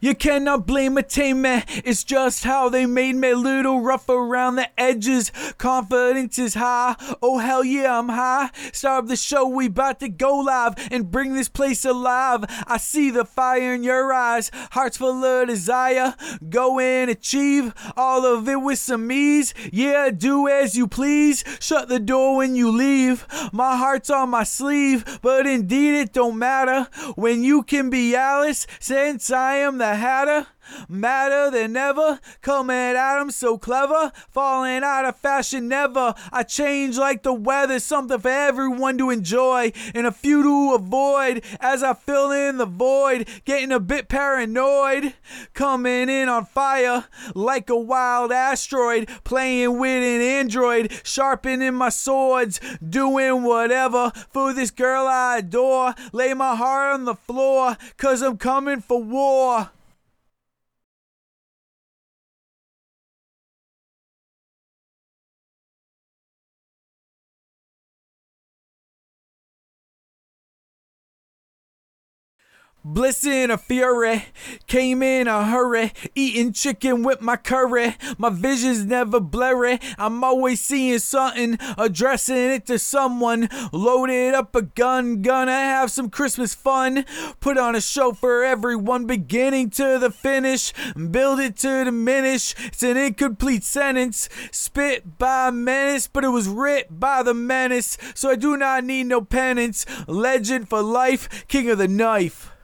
You cannot blame a tame man, it's just how they made me. Little rough around the edges, confidence is high. Oh hell yeah, I'm high. Star of the show, we bout to go live and bring this place alive. I see the fire in your eyes, hearts full of desire. Go and achieve all of it with some ease. Yeah, do as you please. Shut the door when you leave. My heart's on my sleeve, but indeed it don't matter when you can be Alice, since I am the hatter. Madder than ever, coming at him so clever, falling out of fashion never. I change like the weather, something for everyone to enjoy and a few to avoid as I fill in the void, getting a bit paranoid, coming in on fire like a wild asteroid, playing with an android, sharpening my swords, doing whatever for this girl I adore. Lay my heart on the floor, cause I'm coming for war. Bliss in a fury, came in a hurry, eating chicken with my curry. My vision's never blurry, I'm always seeing something, addressing it to someone. Loaded up a gun, gonna have some Christmas fun. Put on a show for everyone, beginning to the finish. Build it to diminish, it's an incomplete sentence. Spit by menace, but it was writ by the menace. So I do not need no penance. Legend for life, king of the knife.